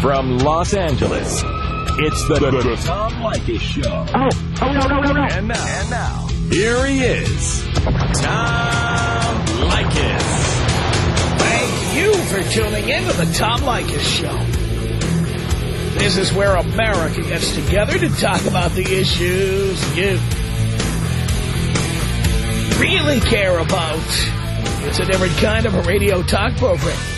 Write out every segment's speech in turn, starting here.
From Los Angeles, it's the, the, the Tom Leykis Show. Oh, oh, no, no, no, no. And now, and now, here he is, Tom Leykis. Thank you for tuning in to the Tom Leykis Show. This is where America gets together to talk about the issues you really care about. It's a different kind of a radio talk program.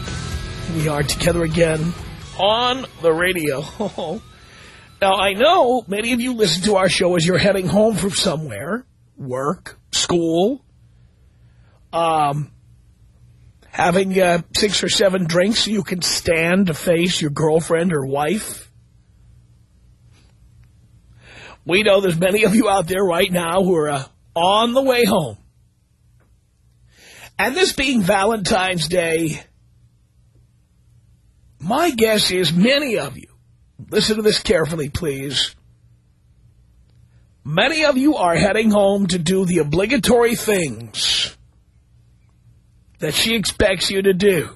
We are together again on the radio. now, I know many of you listen to our show as you're heading home from somewhere. Work, school, um, having uh, six or seven drinks so you can stand to face your girlfriend or wife. We know there's many of you out there right now who are uh, on the way home. And this being Valentine's Day, my guess is many of you, listen to this carefully, please. Many of you are heading home to do the obligatory things that she expects you to do.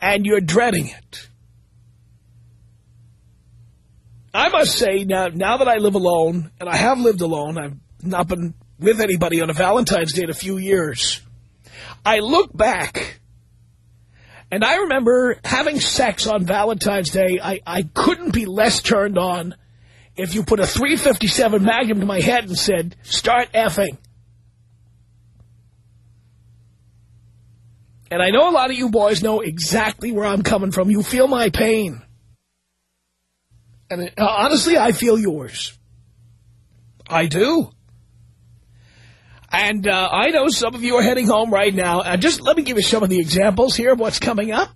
And you're dreading it. I must say, now, now that I live alone, and I have lived alone, I've not been with anybody on a Valentine's Day in a few years, I look back, and I remember having sex on Valentine's Day. I, I couldn't be less turned on if you put a 357 Magnum to my head and said, start effing. And I know a lot of you boys know exactly where I'm coming from. You feel my pain. And uh, honestly, I feel yours. I do. And uh, I know some of you are heading home right now. Uh, just let me give you some of the examples here of what's coming up.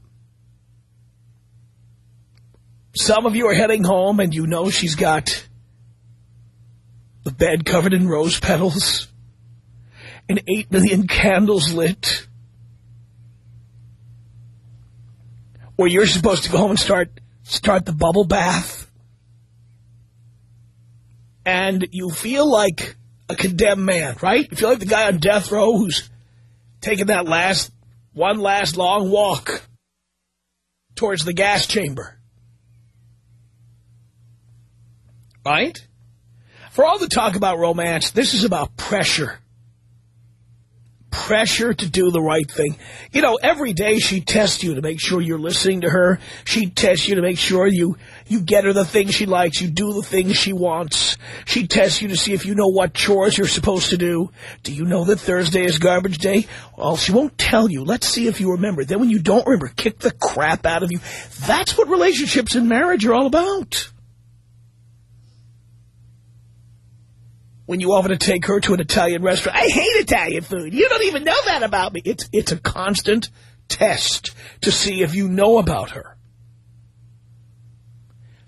Some of you are heading home and you know she's got the bed covered in rose petals and eight million candles lit. Or you're supposed to go home and start start the bubble bath and you feel like a condemned man, right? If you feel like the guy on death row who's taking that last, one last long walk towards the gas chamber. Right? For all the talk about romance, this is about pressure pressure to do the right thing. You know, every day she tests you to make sure you're listening to her. She tests you to make sure you, you get her the things she likes. You do the things she wants. She tests you to see if you know what chores you're supposed to do. Do you know that Thursday is garbage day? Well, she won't tell you. Let's see if you remember. Then when you don't remember, kick the crap out of you. That's what relationships and marriage are all about. when you offer to take her to an Italian restaurant. I hate Italian food. You don't even know that about me. It's, it's a constant test to see if you know about her.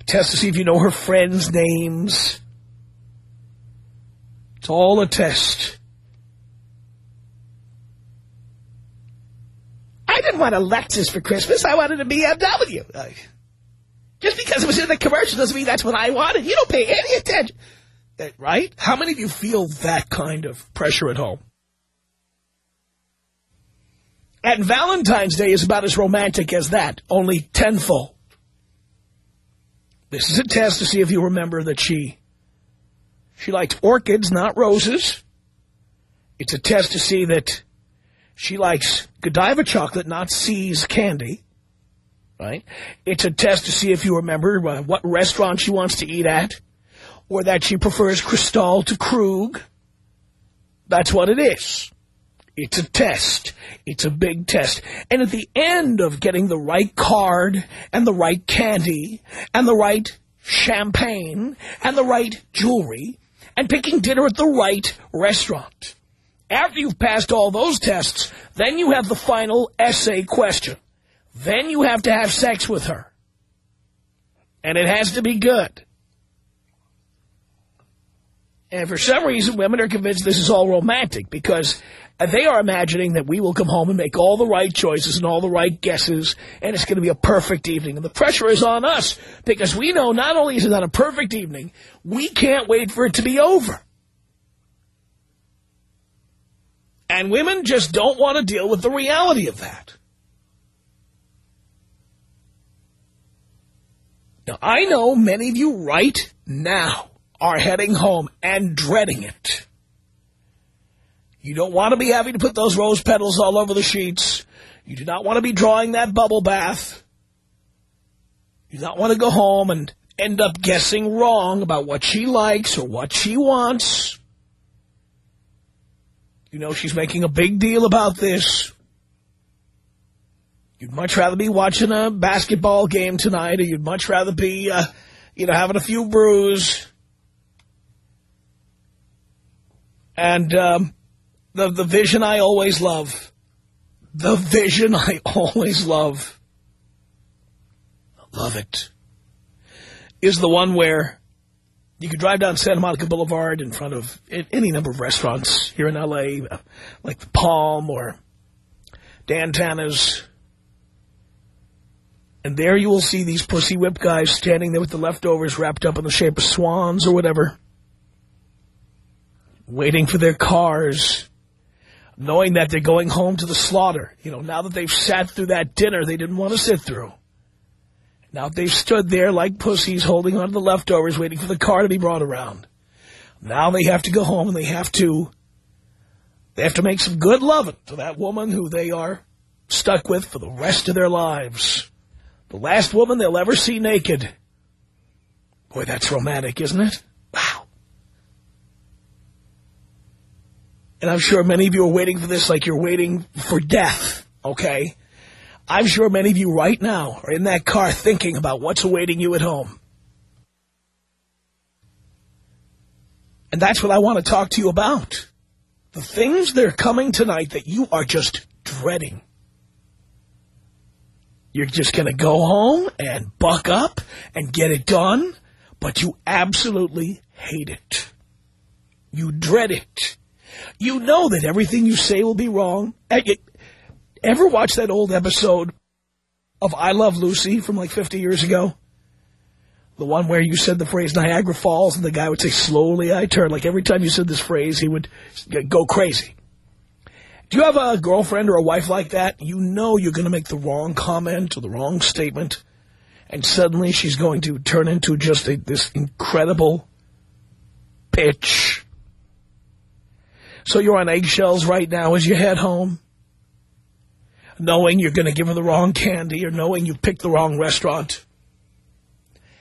Test to see if you know her friends' names. It's all a test. I didn't want a Lexus for Christmas. I wanted a BMW. Just because it was in the commercial doesn't mean that's what I wanted. You don't pay any attention. Uh, right? How many of you feel that kind of pressure at home? And Valentine's Day is about as romantic as that, only tenfold. This is a test to see if you remember that she she likes orchids, not roses. It's a test to see that she likes Godiva chocolate, not See's candy. Right? It's a test to see if you remember uh, what restaurant she wants to eat at or that she prefers Cristal to Krug. That's what it is. It's a test. It's a big test. And at the end of getting the right card and the right candy and the right champagne and the right jewelry and picking dinner at the right restaurant, after you've passed all those tests, then you have the final essay question. Then you have to have sex with her. And it has to be good. And for some reason, women are convinced this is all romantic because they are imagining that we will come home and make all the right choices and all the right guesses, and it's going to be a perfect evening. And the pressure is on us because we know not only is it not a perfect evening, we can't wait for it to be over. And women just don't want to deal with the reality of that. Now, I know many of you right now are heading home and dreading it. You don't want to be having to put those rose petals all over the sheets. You do not want to be drawing that bubble bath. You do not want to go home and end up guessing wrong about what she likes or what she wants. You know she's making a big deal about this. You'd much rather be watching a basketball game tonight, or you'd much rather be, uh, you know, having a few brews. And um, the the vision I always love, the vision I always love, I love it, is the one where you could drive down Santa Monica Boulevard in front of any number of restaurants here in L.A., like the Palm or Dan Tana's. And there you will see these pussy whip guys standing there with the leftovers wrapped up in the shape of swans or whatever. Waiting for their cars. Knowing that they're going home to the slaughter. You know, now that they've sat through that dinner they didn't want to sit through. Now they've stood there like pussies holding on to the leftovers waiting for the car to be brought around. Now they have to go home and they have to they have to make some good loving to that woman who they are stuck with for the rest of their lives. The last woman they'll ever see naked. Boy, that's romantic, isn't it? And I'm sure many of you are waiting for this like you're waiting for death, okay? I'm sure many of you right now are in that car thinking about what's awaiting you at home. And that's what I want to talk to you about. The things that are coming tonight that you are just dreading. You're just going to go home and buck up and get it done, but you absolutely hate it. You dread it. You know that everything you say will be wrong. Ever watch that old episode of I Love Lucy from like 50 years ago? The one where you said the phrase Niagara Falls and the guy would say, slowly I turn. Like every time you said this phrase, he would go crazy. Do you have a girlfriend or a wife like that? You know you're going to make the wrong comment or the wrong statement. And suddenly she's going to turn into just a, this incredible pitch. So you're on eggshells right now as you head home knowing you're going to give her the wrong candy or knowing you picked the wrong restaurant.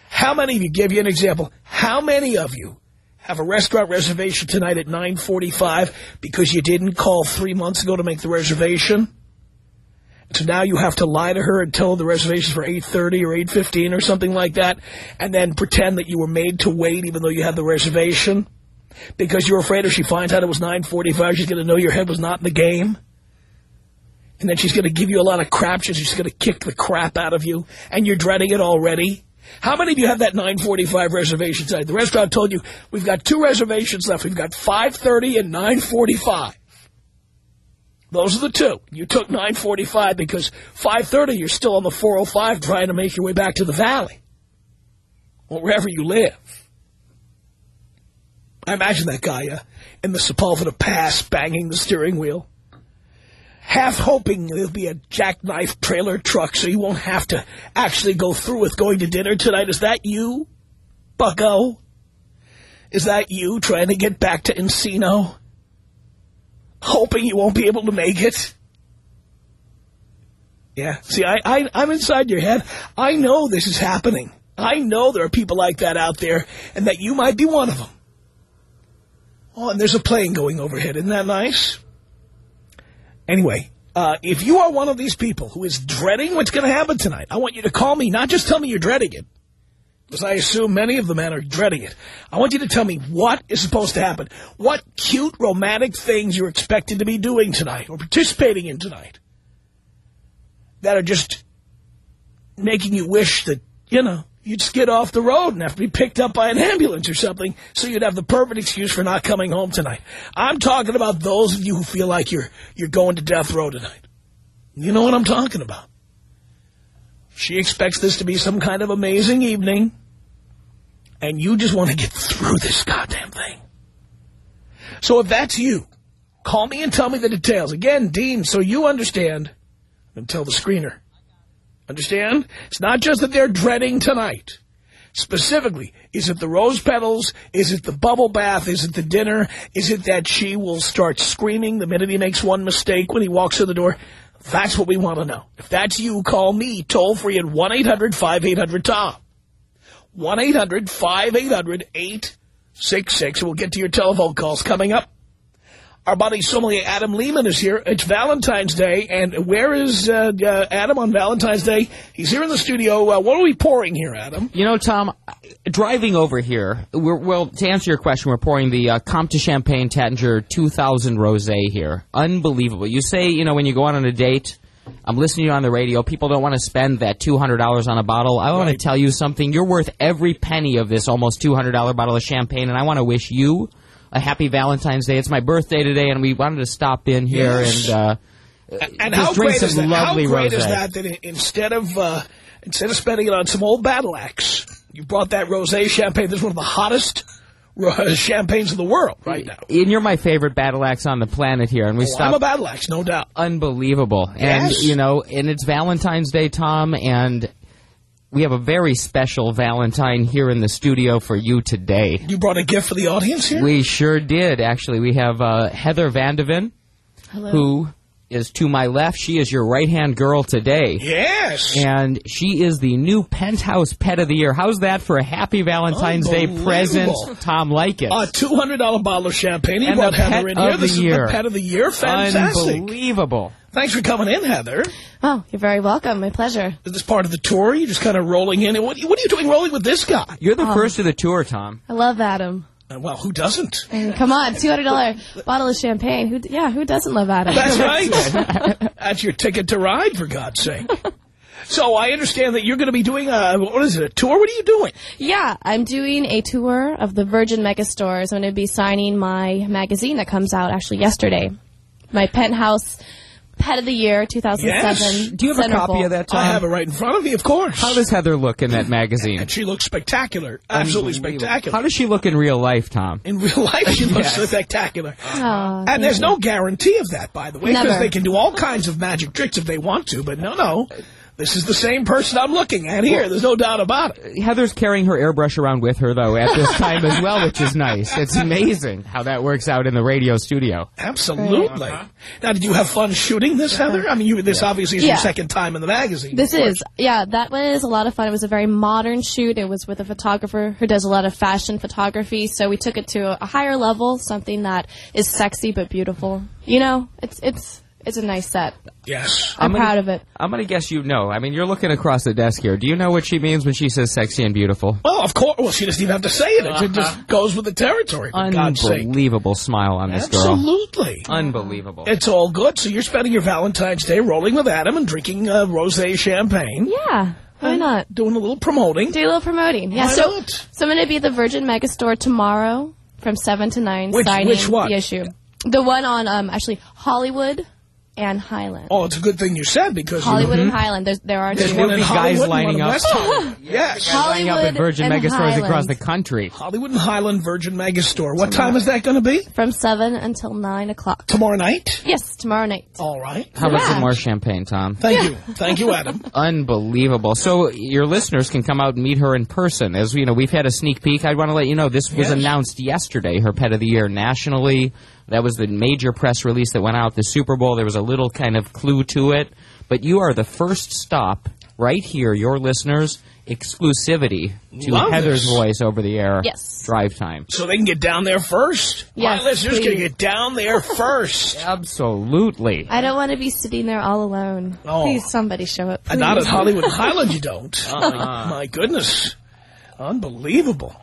How many of you, give you an example, how many of you have a restaurant reservation tonight at 9.45 because you didn't call three months ago to make the reservation? So now you have to lie to her and tell her the reservation's for 8.30 or 8.15 or something like that, and then pretend that you were made to wait even though you had the reservation? Because you're afraid if she finds out it was 9.45, she's going to know your head was not in the game? And then she's going to give you a lot of crap. She's going to kick the crap out of you. And you're dreading it already. How many of you have that 945 reservation tonight? The restaurant told you, we've got two reservations left. We've got 530 and 945. Those are the two. You took 945 because 530 you're still on the 405 trying to make your way back to the valley. Or wherever you live. I imagine that guy uh, in the Sepulveda Pass banging the steering wheel half hoping there'll be a jackknife trailer truck so you won't have to actually go through with going to dinner tonight. Is that you, bucko? Is that you trying to get back to Encino? Hoping you won't be able to make it? Yeah, see, I, I, I'm inside your head. I know this is happening. I know there are people like that out there, and that you might be one of them. Oh, and there's a plane going overhead. Isn't that nice? Anyway, uh, if you are one of these people who is dreading what's going to happen tonight, I want you to call me, not just tell me you're dreading it, because I assume many of the men are dreading it. I want you to tell me what is supposed to happen. What cute, romantic things you're expected to be doing tonight or participating in tonight that are just making you wish that, you know, you'd skid off the road and have to be picked up by an ambulance or something, so you'd have the perfect excuse for not coming home tonight. I'm talking about those of you who feel like you're you're going to death row tonight. You know what I'm talking about. She expects this to be some kind of amazing evening, and you just want to get through this goddamn thing. So if that's you, call me and tell me the details. Again, Dean, so you understand, and tell the screener. Understand? It's not just that they're dreading tonight. Specifically, is it the rose petals? Is it the bubble bath? Is it the dinner? Is it that she will start screaming the minute he makes one mistake when he walks through the door? That's what we want to know. If that's you, call me toll free at 1-800-5800-TOM. 1-800-5800-866. We'll get to your telephone calls coming up. Our buddy sommelier Adam Lehman is here. It's Valentine's Day, and where is uh, uh, Adam on Valentine's Day? He's here in the studio. Uh, what are we pouring here, Adam? You know, Tom, driving over here, we're, well, to answer your question, we're pouring the uh, Comte de Champagne Taittinger 2000 Rosé here. Unbelievable. You say, you know, when you go out on a date, I'm listening to you on the radio, people don't want to spend that $200 on a bottle. I want to tell you something. You're worth every penny of this almost $200 bottle of champagne, and I want to wish you a happy Valentine's Day. It's my birthday today, and we wanted to stop in here Yes. and uh, And how drink great some is that? How great rosé. is that? That instead of uh, instead of spending it on some old battle axe, you brought that rosé champagne. This is one of the hottest champagnes in the world right now. And you're my favorite battle axe on the planet here, and we Oh, stopped. I'm a battle axe, no doubt. unbelievable. And you know, and it's Valentine's Day, Tom, and we have a very special Valentine here in the studio for you today. You brought a gift for the audience here. We sure did, actually. We have uh, Heather Vandeven, Hello. who is to my left. She is your right hand girl today. yes. And she is the new penthouse pet of the year. How's that for a happy Valentine's Day present, Unbelievable. Tom Leykis? A two hundred dollar bottle of champagne. You And brought the Heather pet in here. of This the is year. the pet of the year. Fantastic. Unbelievable. Thanks for coming in, Heather. Oh, you're very welcome. My pleasure. Is this part of the tour? You're just kind of rolling in. What, what are you doing rolling with this guy? You're the first of the tour, Tom. I love Adam. Uh, well, who doesn't? And come on, two hundred dollar bottle of champagne. Who? Yeah, who doesn't love Adam? That's right. That's your ticket to ride, for God's sake. So I understand that you're going to be doing a, what is it, a tour? What are you doing? Yeah, I'm doing a tour of the Virgin Megastores. I'm going to be signing my magazine that comes out actually yesterday. My penthouse pet of the year, 2007. Yes. Do you have a copy of that, Tom? I have it right in front of me, of course. How does Heather look in that magazine? and she looks spectacular. Absolutely spectacular. How does she look in real life, Tom? in real life, she looks spectacular. Aw, And there's you. no guarantee of that, by the way, because they can do all kinds of magic tricks if they want to. But no, no. This is the same person I'm looking at here. There's no doubt about it. Heather's carrying her airbrush around with her, though, at this time as well, which is nice. It's amazing how that works out in the radio studio. Absolutely. Uh-huh. Now, did you have fun shooting this, Heather? I mean, you, this obviously is your second time in the magazine. This is, yeah, that was a lot of fun. It was a very modern shoot. It was with a photographer who does a lot of fashion photography. So we took it to a higher level, something that is sexy but beautiful. You know, it's it's it's a nice set. Yes. I'm, gonna- proud of it. I'm going to guess you know. I mean, you're looking across the desk here. Do you know what she means when she says sexy and beautiful? Well, of course. Well, she doesn't even have to say it. It just goes with the territory, for God's sake. Unbelievable smile on this girl. Absolutely. Unbelievable. It's all good. So you're spending your Valentine's Day rolling with Adam and drinking uh, rosé champagne. Yeah, why not? Doing a little promoting. Do a little promoting. Yeah, Why so not? so I'm going to be at the Virgin Megastore tomorrow from seven to nine. Which- signing which one? The issue, the one on um actually Hollywood and Highland. Oh, it's a good thing you said because Hollywood and hmm? Highland. There's, there are there's two. one in There'll be guys Hollywood lining one up. West yes. Lining up at Virgin and Megastores across the country. Hollywood and Highland Virgin Megastore. What time is that going to be? from seven until nine o'clock. Tomorrow night? Yes, tomorrow night. All right. How about Yeah. some more champagne, Tom? Thank you. Thank you, Adam. Unbelievable. So your listeners can come out and meet her in person. As you know, we've had a sneak peek. I want to let you know this was Yes. announced yesterday. Her pet of the year nationally. That was the major press release that went out. The Super Bowl. There was a little kind of clue to it, but you are the first stop right here. Your listeners exclusivity to Love Heather's this. voice over the air. Yes. Drive time. So they can get down there first. Yes, My listeners can please. get down there first. Absolutely. I don't want to be sitting there all alone. Oh. Please, somebody show up. And not at please. Hollywood Highland, you don't. My, my goodness. Unbelievable.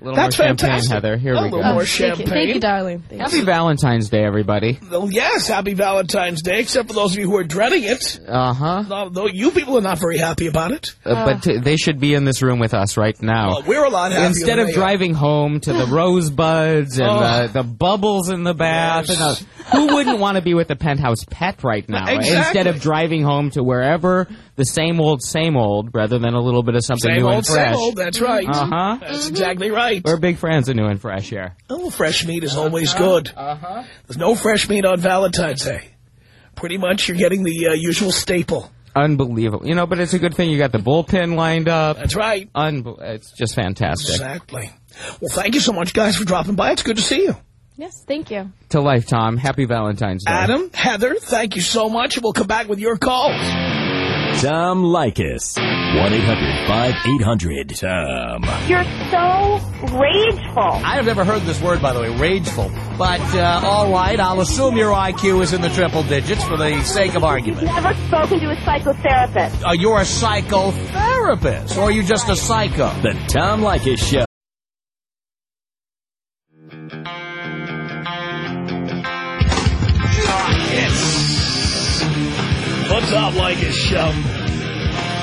A little That's more champagne, fantastic. Heather. Here A we little go. more Thank you, thank you, darling. Thank Happy Valentine's Day, everybody. Well, yes, happy Valentine's Day, except for those of you who are dreading it. Uh huh. No, though you people are not very happy about it. Uh, but t- they should be in this room with us right now. Well, we're a lot happier Instead than of they are. driving home to the rosebuds and Oh. the, the bubbles in the bath, Yes. and the, who wouldn't want to be with a penthouse pet right now? Exactly. Instead of driving home to wherever the same old, same old, rather than a little bit of something Same new old, and fresh. same old, that's right. Uh-huh. That's exactly right. We're big fans of new and fresh here. Oh, fresh meat is always good. Uh-huh. There's no fresh meat on Valentine's Day. Pretty much you're getting the uh, usual staple. Unbelievable. You know, but it's a good thing you got the bullpen lined up. That's right. Unbe- it's just fantastic. Exactly. Well, thank you so much, guys, for dropping by. It's good to see you. Yes, thank you. To life, Tom. Happy Valentine's Day. Adam, Heather, thank you so much. We'll come back with your calls. Tom Leykis. 1-800-5800-TOM. You're so rageful. I have never heard this word, by the way, rageful. But, uh, all right, I'll assume your IQ is in the triple digits for the sake of argument. Never spoken to a psychotherapist. Uh, you're a psychotherapist, or are you just a psycho? The Tom Leykis Show. Leykis Show?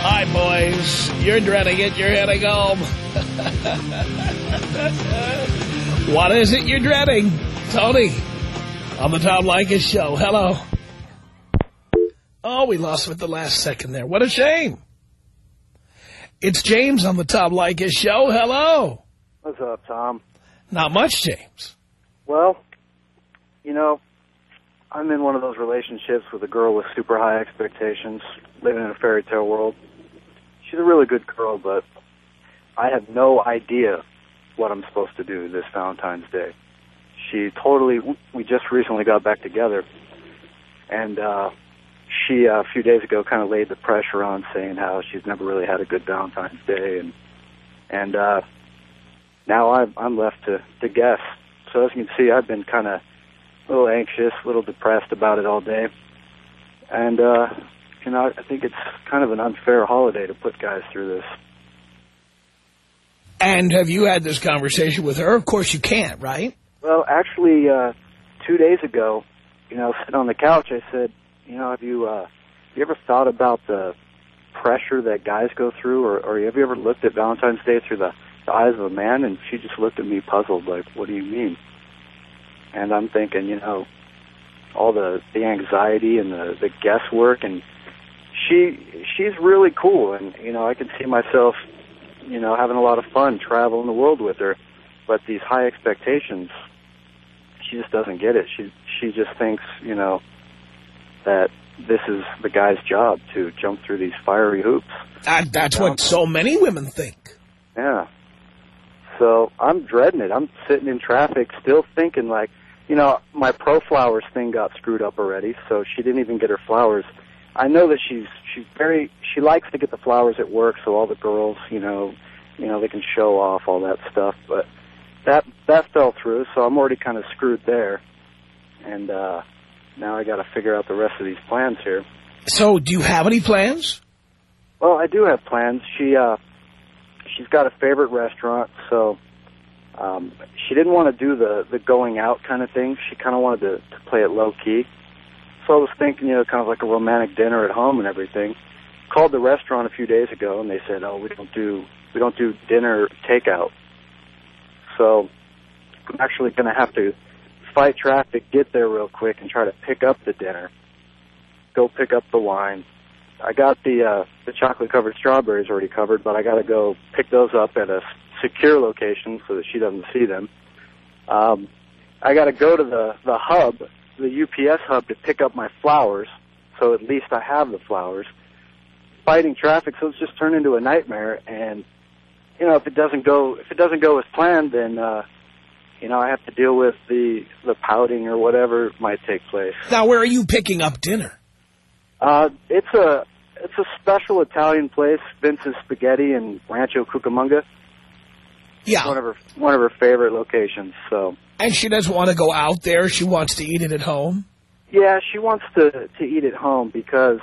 Hi, boys. You're dreading it. You're heading home. what is it you're dreading? Tony, on the Tom Leykis show. Hello. Oh, we lost at the last second there. What a shame. It's James on the Tom Leykis show. Hello. What's up, Tom? Not much, James. Well, you know, I'm in one of those relationships with a girl with super high expectations, living in a fairy tale world. She's a really good girl, but I have no idea what I'm supposed to do this Valentine's Day. She totally, we just recently got back together, and uh, she, uh, a few days ago, kind of laid the pressure on, saying how she's never really had a good Valentine's Day, and and uh, now I'm, I'm left to, to guess. So as you can see, I've been kind of a little anxious, a little depressed about it all day. And, uh, you know, I think it's kind of an unfair holiday to put guys through this. And have you had this conversation with her? Of course you can't, right? Well, actually, uh, two days ago, you know, sitting on the couch, I said, you know, have you, uh, have you ever thought about the pressure that guys go through, or, or have you ever looked at Valentine's Day through the, the eyes of a man? And she just looked at me puzzled, like, what do you mean? And I'm thinking, you know, all the the anxiety and the the guesswork, and she she's really cool, and you know, I can see myself, you know, having a lot of fun traveling the world with her. But these high expectations, she just doesn't get it. She she just thinks, you know, that this is the guy's job to jump through these fiery hoops. That, that's what so many women think. Yeah. So I'm dreading it. I'm sitting in traffic still thinking like, you know, my pro flowers thing got screwed up already, so she didn't even get her flowers. I know that she's she's very she likes to get the flowers at work so all the girls, you know, you know, they can show off all that stuff, but that that fell through, so I'm already kind of screwed there. And uh now I got to figure out the rest of these plans here. So do you have any plans? Well, I do have plans. She uh she's got a favorite restaurant, so um she didn't want to do the the going out kind of thing. She kind of wanted to to play it low key. So I was thinking, you know, kind of like a romantic dinner at home and everything. Called the restaurant a few days ago and they said, "Oh, we don't do we don't do dinner takeout." So I'm actually going to have to fight traffic, get there real quick and try to pick up the dinner. Go pick up the wine, I got the uh, the chocolate covered strawberries already covered, but I got to go pick those up at a secure location so that she doesn't see them. Um, I got to go to the the hub, the UPS hub, to pick up my flowers, so at least I have the flowers. Fighting traffic, so it's just turned into a nightmare. And you know, if it doesn't go if it doesn't go as planned, then uh, you know I have to deal with the the pouting or whatever might take place. Now, where are you picking up dinner? Uh, it's a it's a special Italian place, Vince's Spaghetti in Rancho Cucamonga. Yeah. One of her one of her favorite locations. So And she doesn't want to go out there. She wants to eat it at home. yeah, she wants to to eat at home because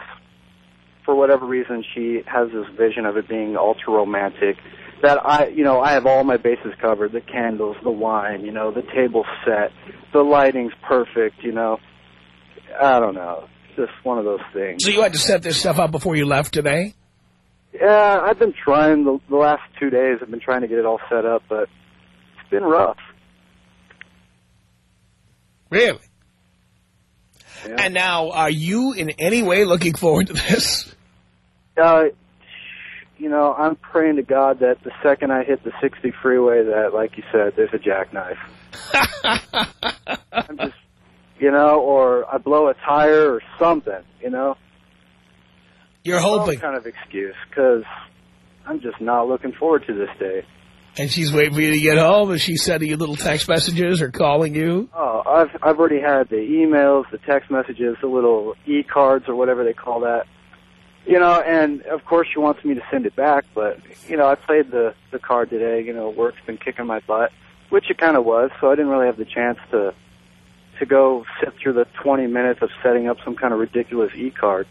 for whatever reason she has this vision of it being ultra romantic. that I, you know, I have all my bases covered. The candles, the wine, you know, the table set, the lighting's perfect, you know. I don't know. It's just one of those things. So you had to set this stuff up before you left today? Yeah, I've been trying the, the last two days. I've been trying to get it all set up, but it's been rough. Really? Yeah. And now, are you in any way looking forward to this? Uh, you know, I'm praying to God that the second I hit the 60 freeway, that, like you said, there's a jackknife. I'm just, you know, or I blow a tire or something, you know. You're hoping. kind of excuse, because I'm just not looking forward to this day. And she's waiting for you to get home, and she's sending you little text messages or calling you. Oh, I've I've already had the emails, the text messages, the little e-cards or whatever they call that. You know, and of course she wants me to send it back, but you know, I played the the card today. You know, work's been kicking my butt, which it kind of was. So I didn't really have the chance to to go sit through the 20 minutes of setting up some kind of ridiculous e-card.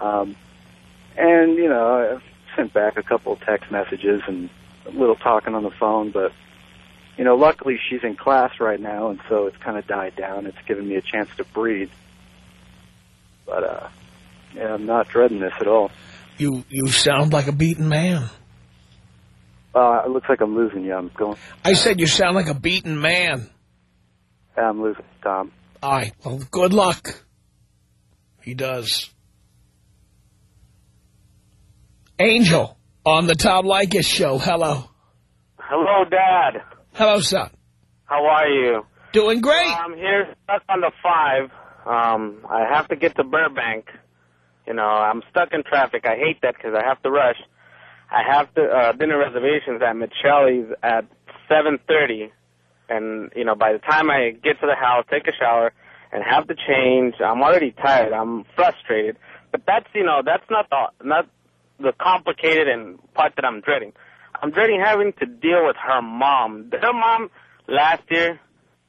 Um, and you know, I've sent back a couple of text messages and a little talking on the phone, but you know, luckily she's in class right now, and so it's kind of died down. It's given me a chance to breathe. But uh, yeah, I'm not dreading this at all. You you sound like a beaten man. Uh, it looks like I'm losing you. I'm going. I said you sound like a beaten man. I'm losing Tom. All right. Well, good luck. He does. Angel on the Tom Leykis show. Hello. Hello, Dad. Hello, son. How are you? Doing great. I'm here stuck on the five. Um, I have to get to Burbank. You know, I'm stuck in traffic. I hate that because I have to rush. I have to uh, dinner reservations at Michelli's at 7:30, and you know, by the time I get to the house, take a shower, and have to change, I'm already tired. I'm frustrated. But that's you know, that's not the not the complicated and part that I'm dreading. I'm dreading having to deal with her mom. Her mom last year,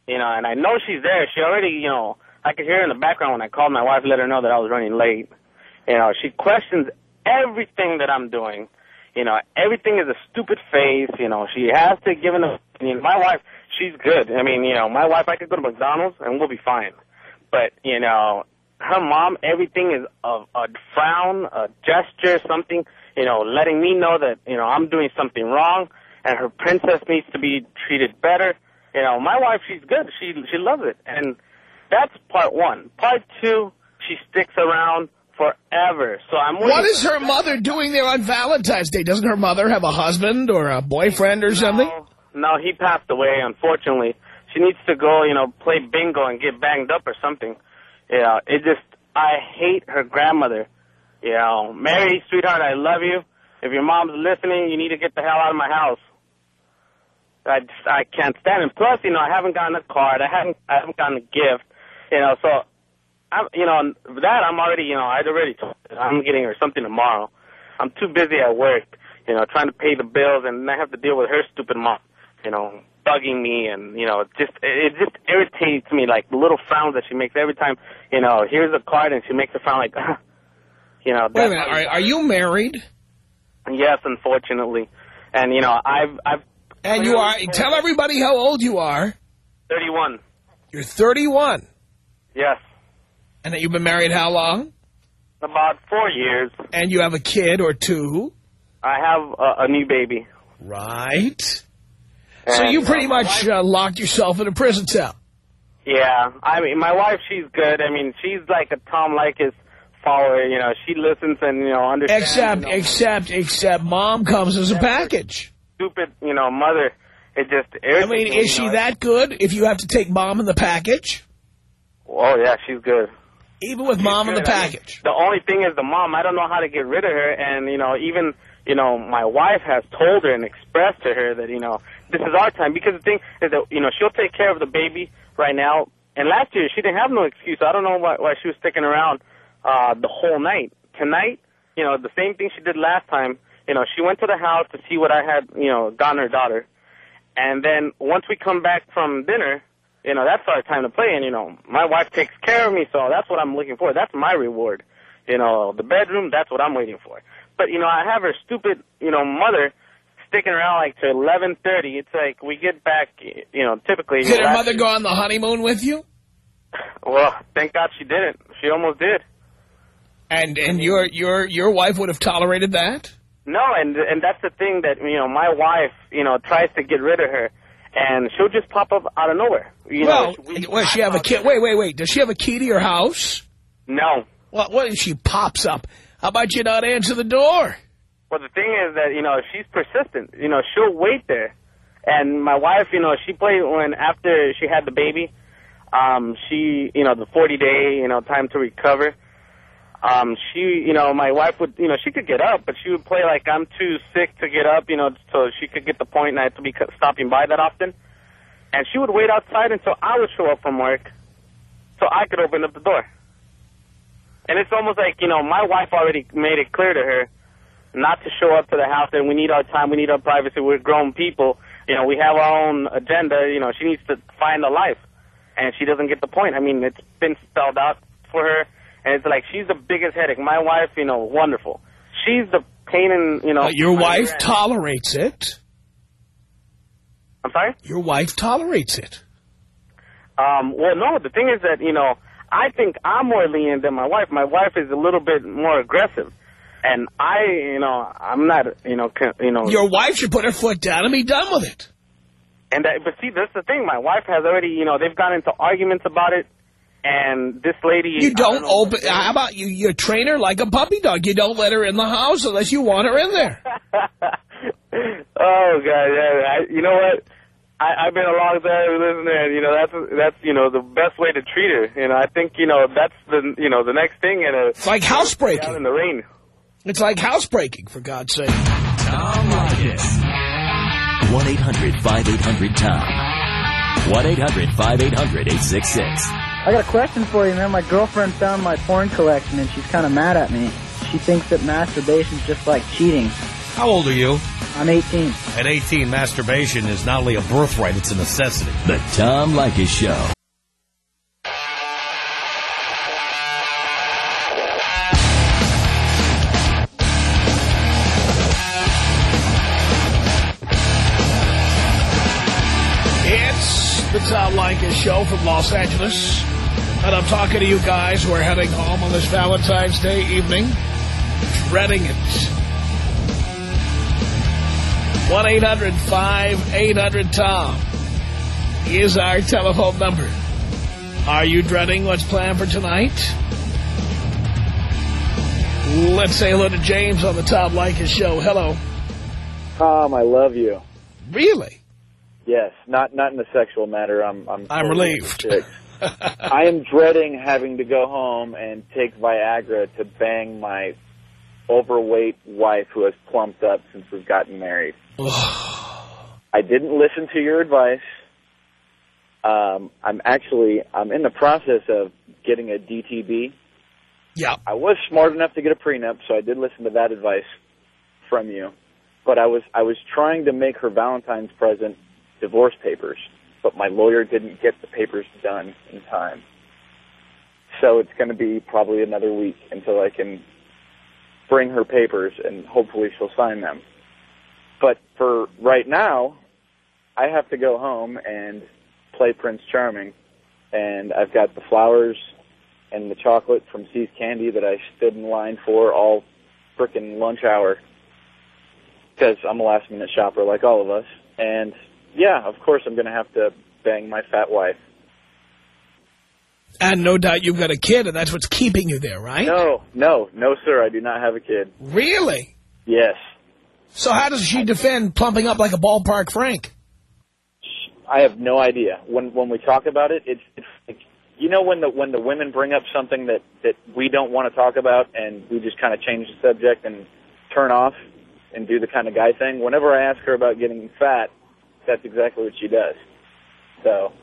you know, and I know she's there. She already, you know, I could hear her in the background when I called my wife, let her know that I was running late. You know, she questions everything that I'm doing. You know, everything is a stupid face. You know, she has to give an opinion. My wife, she's good. I mean, you know, my wife, I could go to McDonald's and we'll be fine. But, you know, her mom, everything is a, a frown, a gesture, something, you know, letting me know that, you know, I'm doing something wrong and her princess needs to be treated better. You know, my wife, she's good. She she loves it. And that's part one. Part two, she sticks around forever. So I'm What is her mother doing there on Valentine's Day? Doesn't her mother have a husband or a boyfriend or something? No, no, he passed away, unfortunately. She needs to go, you know, play bingo and get banged up or something. You know, it just, I hate her grandmother. You know, Mary, sweetheart, I love you. If your mom's listening, you need to get the hell out of my house. I just, I can't stand it. Plus, you know, I haven't gotten a card. I haven't, I haven't gotten a gift. You know, so, I'm, you know, that I'm already, you know, I'd already told her I'm getting her something tomorrow. I'm too busy at work, you know, trying to pay the bills, and I have to deal with her stupid mom, you know, bugging me, and you know, it just it just irritates me like the little frowns that she makes every time, you know, here's a card, and she makes a frown like, you know. Wait a minute. Are, are you married? Yes, unfortunately, and you know, I've I've And you are. Tell everybody how old you are. 31. You're 31. Yes, And that you've been married how long? about four years. And you have a kid or two. I have a, a new baby. Right. So you pretty uh, much wife- uh, locked yourself in a prison cell. Yeah, I mean, my wife, she's good. I mean, she's like a Tom Leykis follower. You know, she listens and you know understands. Except, you know, except, except mom comes as a package. stupid, you know, mother. It just I mean, is she know. that good if you have to take mom in the package? Oh yeah, she's good. Even with mom in the Good. I mean, package. the only thing is the mom. I don't know how to get rid of her, and you know, even you know, my wife has told her and expressed to her that you know, this is our time because the thing is that you know she'll take care of the baby right now. And last year she didn't have no excuse. I don't know why, why she was sticking around uh, the whole night. Tonight, you know, the same thing she did last time. You know, she went to the house to see what I had, you know, gotten her daughter. And then once we come back from dinner, you know, that's our time to play. And, you know, my wife takes care of me, so that's what I'm looking for. That's my reward. You know, the bedroom, that's what I'm waiting for. But, you know, I have her stupid, you know, mother sticking around like to 11:30. It's like we get back, you know, typically. Did her mother go on the honeymoon with you? Well, thank God she didn't. She almost did. And and your your your wife would have tolerated that? No, and and that's the thing that you know my wife, you know, tries to get rid of her, and she'll just pop up out of nowhere. You well, know, we- well, she have a key. Wait, wait, wait. Does she have a key to your house? No. What? What if she pops up? How about you not answer the door? Well, the thing is that you know she's persistent. You know, she'll wait there, and my wife, you know, she played when after she had the baby, um, she, you know, the 40 day, you know, time to recover. Um, she, you know, my wife would, you know, she could get up, but she would play like I'm too sick to get up, you know, so she could get the point and I had to be stopping by that often. And she would wait outside until I would show up from work, so I could open up the door. And it's almost like, you know, my wife already made it clear to her not to show up to the house and we need our time, we need our privacy, we're grown people. You know, we have our own agenda, you know, she needs to find a life. And she doesn't get the point. I mean, it's been spelled out for her, and it's like she's the biggest headache. My wife, you know, wonderful. She's the pain in, you know. Uh, your wife tolerates it. I'm sorry? Your wife tolerates it. Um, well, no, the thing is that, you know, I think I'm more lenient than my wife. My wife is a little bit more aggressive. And I, you know, I'm not, you know, you know. Your wife should put her foot down and be done with it. And that, but see, that's the thing. My wife has already, you know, they've gotten into arguments about it. And this lady, You don't know, open. How about you? You train her like a puppy dog. You don't let her in the house unless you want her in there. oh God, yeah, I, you know what? I, I've been a long time listener, and you know that's that's you know the best way to treat her. You know, I think you know that's the you know the next thing in a. It's like housebreaking. Out in the rain. It's like housebreaking, for God's sake. Tom Leykis. 1-800-5800-TOM. 1-800-5800-866. I got a question for you, man. My girlfriend found my porn collection and she's kind of mad at me. She thinks that masturbation's just like cheating. How old are you? I'm 18. At 18, masturbation is not only a birthright, it's a necessity. The Tom Leykis Show. The Tom Leykis Show from Los Angeles. And I'm talking to you guys who are heading home on this Valentine's Day evening. Dreading it. 1-800-5800-TOM is our telephone number. Are you dreading what's planned for tonight? Let's say hello to James on the Tom Leykis Show. Hello. Tom, I love you. Really? Yes, not not in a sexual matter. I'm I'm, I'm relieved. I am dreading having to go home and take Viagra to bang my overweight wife who has plumped up since we've gotten married. I didn't listen to your advice. Um, I'm actually I'm in the process of getting a DTB. Yeah. I was smart enough to get a prenup, so I did listen to that advice from you. But I was I was trying to make her Valentine's present divorce papers, but my lawyer didn't get the papers done in time. So it's going to be probably another week until I can bring her papers and hopefully she'll sign them. But for right now, I have to go home and play Prince Charming, and I've got the flowers and the chocolate from See's Candy that I stood in line for all frickin' lunch hour because I'm a last minute shopper like all of us. And yeah, of course I'm going to have to bang my fat wife. And no doubt you've got a kid, and that's what's keeping you there, right? No, no, no, sir. I do not have a kid. Really? Yes. So how does she defend plumping up like a ballpark Frank? I have no idea. When when we talk about it, it's, it's like, you know when the when the women bring up something that that we don't want to talk about, and we just kind of change the subject and turn off and do the kind of guy thing. Whenever I ask her about getting fat, that's exactly what she does. So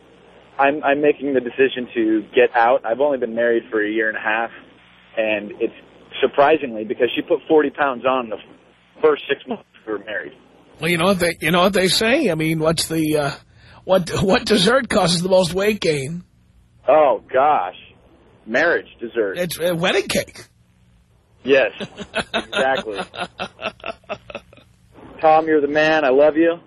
I'm I'm making the decision to get out. I've only been married for a year and a half, and it's surprisingly because she put 40 pounds on the first six months we were married. Well, you know what they you know what they say. I mean, what's the uh, what what dessert causes the most weight gain? Oh gosh, marriage dessert. It's uh, wedding cake. Yes, exactly. Tom, you're the man. I love you.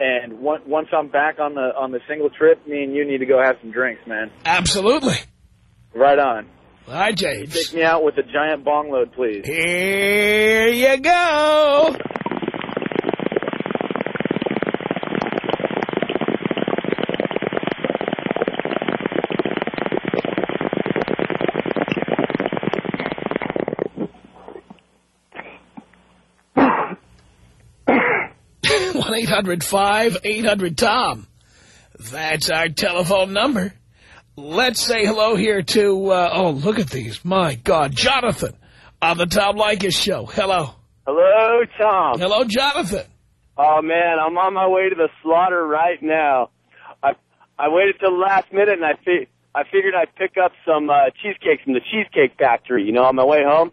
And one, once I'm back on the on the single trip, me and you need to go have some drinks, man. Absolutely. Right on. All right, James. Take me out with a giant bong load, please. Here you go. One eight hundred 800 tom That's our telephone number. Let's say hello here to, uh, oh, look at these. My God, Jonathan on the Tom Leykis show. Hello. Hello, Tom. Hello, Jonathan. Oh, man, I'm on my way to the slaughter right now. I I waited till the last minute, and I, fi I figured I'd pick up some uh, cheesecakes from the Cheesecake Factory, you know, on my way home.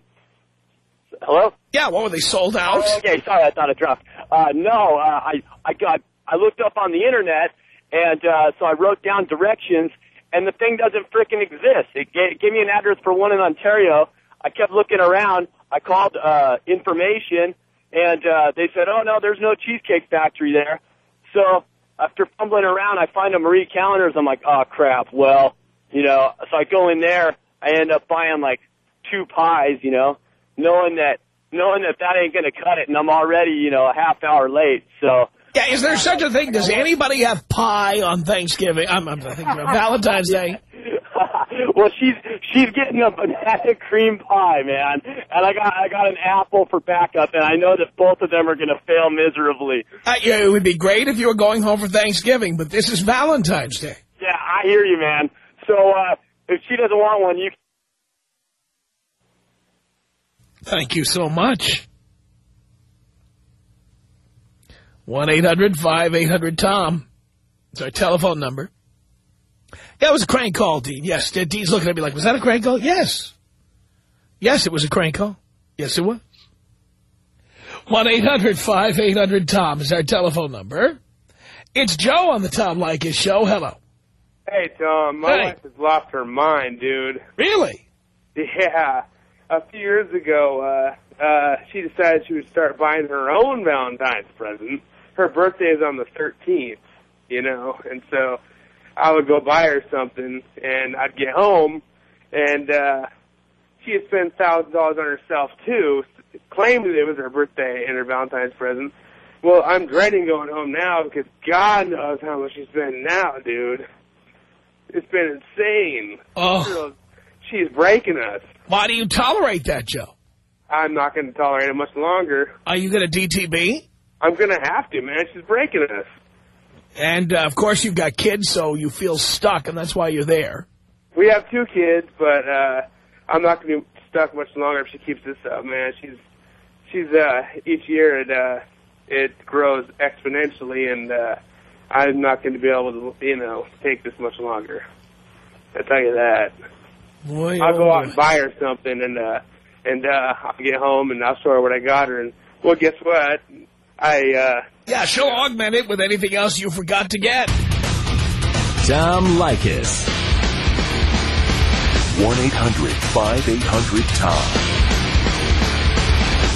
Hello? Yeah, what were they sold out? Oh, okay, sorry, I thought I dropped. Uh, no, uh, I I got I looked up on the internet, and uh, so I wrote down directions, and the thing doesn't frickin' exist. It gave, gave me an address for one in Ontario. I kept looking around. I called uh, information, and uh, they said, "Oh no, there's no Cheesecake Factory there." So after fumbling around, I find a Marie Callender's. I'm like, "Oh crap!" Well, you know, so I go in there. I end up buying like two pies, you know, knowing that knowing that that ain't gonna cut it, and I'm already, you know, a half hour late. So Yeah, is there such a thing? Does anybody have pie on Thanksgiving? I'm, I'm thinking Valentine's Day. well, she's she's getting a banana cream pie, man, and I got I got an apple for backup, and I know that both of them are going to fail miserably. Uh, yeah, it would be great if you were going home for Thanksgiving, but this is Valentine's Day. Yeah, I hear you, man. So uh, if she doesn't want one, you Thank you so much. 1-800-5800-TOM. It's our telephone number. Yeah, it was a crank call, Dean. Yes, Dean's looking at me like, was that a crank call? Yes. Yes, it was a crank call. Yes, it was. 1-800-5800-TOM is our telephone number. It's Joe on the Tom Leykis show. Hello. Hey, Tom. My Hey. wife has lost her mind, dude. Really? Yeah. A few years ago, uh, uh, she decided she would start buying her own Valentine's present. Her birthday is on the 13th, you know, and so I would go buy her something, and I'd get home, and uh, she had spent $1,000 on herself, too, claimed that it was her birthday and her Valentine's present. Well, I'm dreading going home now because God knows how much she's spending now, dude. It's been insane. Oh. She's breaking us. Why do you tolerate that, Joe? I'm not going to tolerate it much longer. Are you going to DTB? I'm going to have to, man. She's breaking us. And, uh, of course, you've got kids, so you feel stuck, and that's why you're there. We have two kids, but uh I'm not going to be stuck much longer if she keeps this up, man. She's she's uh each year it uh it grows exponentially, and uh I'm not going to be able to, you know, take this much longer. I tell you that. Boy, I'll go oh, out and buy her something, and uh and uh I'll get home and I'll show her what I got her, and well, guess what? I uh Yeah, she'll augment it with anything else you forgot to get. Tom Leykis. 1-800-5800-TOM.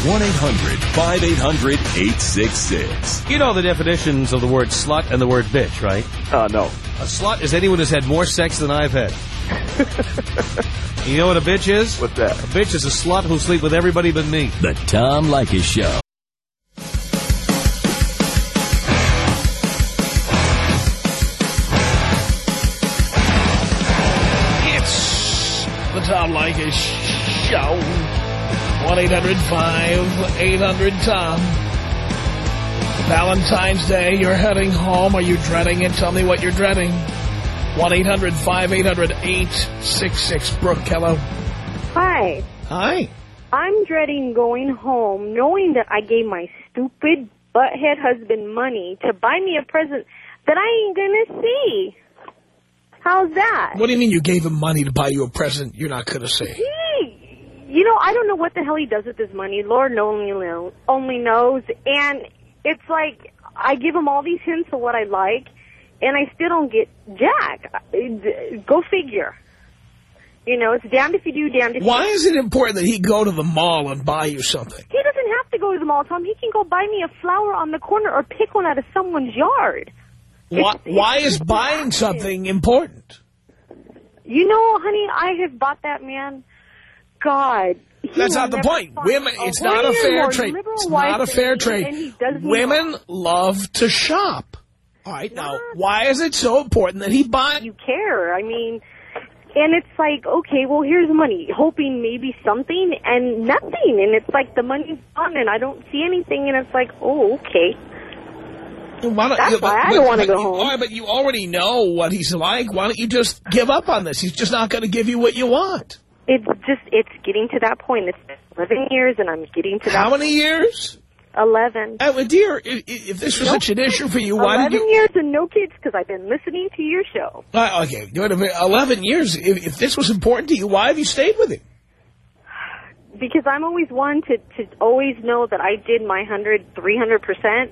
1-800-5800-866. You know the definitions of the word slut and the word bitch, right? Uh, no. A slut is anyone who's had more sex than I've had. you know what a bitch is? What's that? A bitch is a slut who'll sleep with everybody but me. The Tom Leykis Show. 1-800-5800-TOM. Valentine's Day, you're heading home. Are you dreading it? Tell me what you're dreading. 1-800-5800-866. Brooke, hello. Hi. Hi. I'm dreading going home knowing that I gave my stupid butthead husband money to buy me a present that I ain't gonna see. How's that? What do you mean you gave him money to buy you a present you're not going to see? You know, I don't know what the hell he does with his money. Lord only knows. Only knows. And it's like I give him all these hints of what I like, and I still don't get jack. Uh, go figure. You know, it's damned if you do, damned if Why you is it important that he go to the mall and buy you something? He doesn't have to go to the mall, Tom. He can go buy me a flower on the corner or pick one out of someone's yard. Why, why is buying something important? You know, honey, I have bought that man. God. That's not the point. Women, it's not a fair trade. It's not a fair trade. and he does me Women love to shop. All right, now, why is it so important that he buy? You care. I mean, and it's like, okay, well, here's money, hoping maybe something and nothing. And it's like the money's gone and I don't see anything. And it's like, oh, okay. Why don't- That's you- why I don't want to go you- home. right, but you already know what he's like. Why don't you just give up on this? He's just not going to give you what you want. It's just, it's getting to that point. It's 11 years and I'm getting to that How many years? 11. Uh, dear, if, if this was such an issue for you, why 11 did you... 11 years and no kids because I've been listening to your show. Uh, okay, wait a minute, 11 years. If, if this was important to you, why have you stayed with him? Because I'm always one to, to always know that I did my 100, 300%.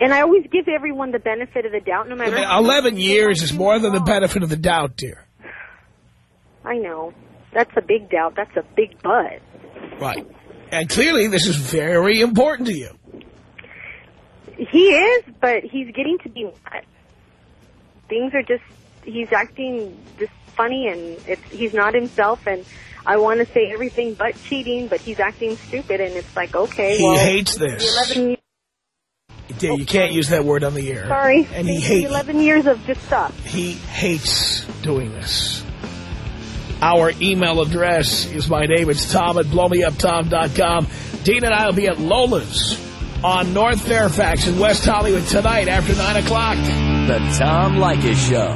And I always give everyone the benefit of the doubt no matter how 11 years is more than the benefit of the doubt, dear. I know. That's a big doubt. That's a big but. Right. And clearly this is very important to you. He is, but he's getting to be mad. Things are just, he's acting just funny and it's, he's not himself and I want to say everything but cheating, but he's acting stupid and it's like, okay, He well. hates this. the 11 Dear, you can't use that word on the air. Sorry. And he hates 11 years of just stuff. He hates doing this. Our email address is my name. It's Tom at blowmeuptom.com. Dean and I will be at Lola's on North Fairfax in West Hollywood tonight after 9 o'clock. The Tom Leykis Show.